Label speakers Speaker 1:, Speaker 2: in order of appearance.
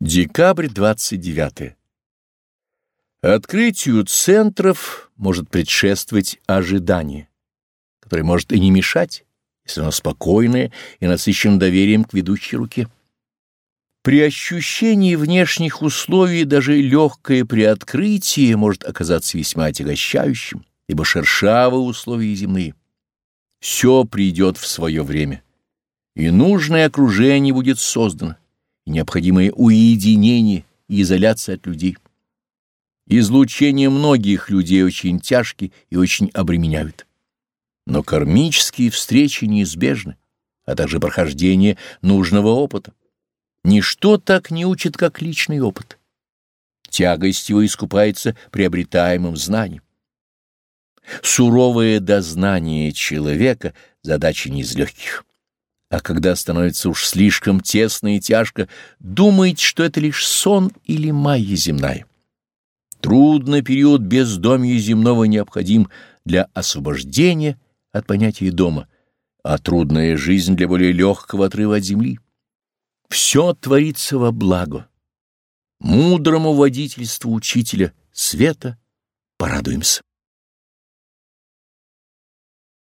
Speaker 1: Декабрь 29. Открытию центров может предшествовать ожидание, которое может и не мешать, если оно спокойное и насыщено доверием к ведущей руке. При ощущении внешних условий даже легкое приоткрытие может оказаться весьма отягощающим, ибо шершавые условия земные. Все придет в свое время, и нужное окружение будет создано необходимое уединение и изоляция от людей. Излучение многих людей очень тяжкие и очень обременяют. Но кармические встречи неизбежны, а также прохождение нужного опыта. Ничто так не учит, как личный опыт. Тягость его искупается приобретаемым знанием. Суровое дознание человека — задача не из легких. А когда становится уж слишком тесно и тяжко, думаете, что это лишь сон или майя земная. Трудный период бездомья земного необходим для освобождения от понятия дома, а трудная жизнь для более легкого отрыва от земли. Все творится во благо. Мудрому водительству учителя света порадуемся.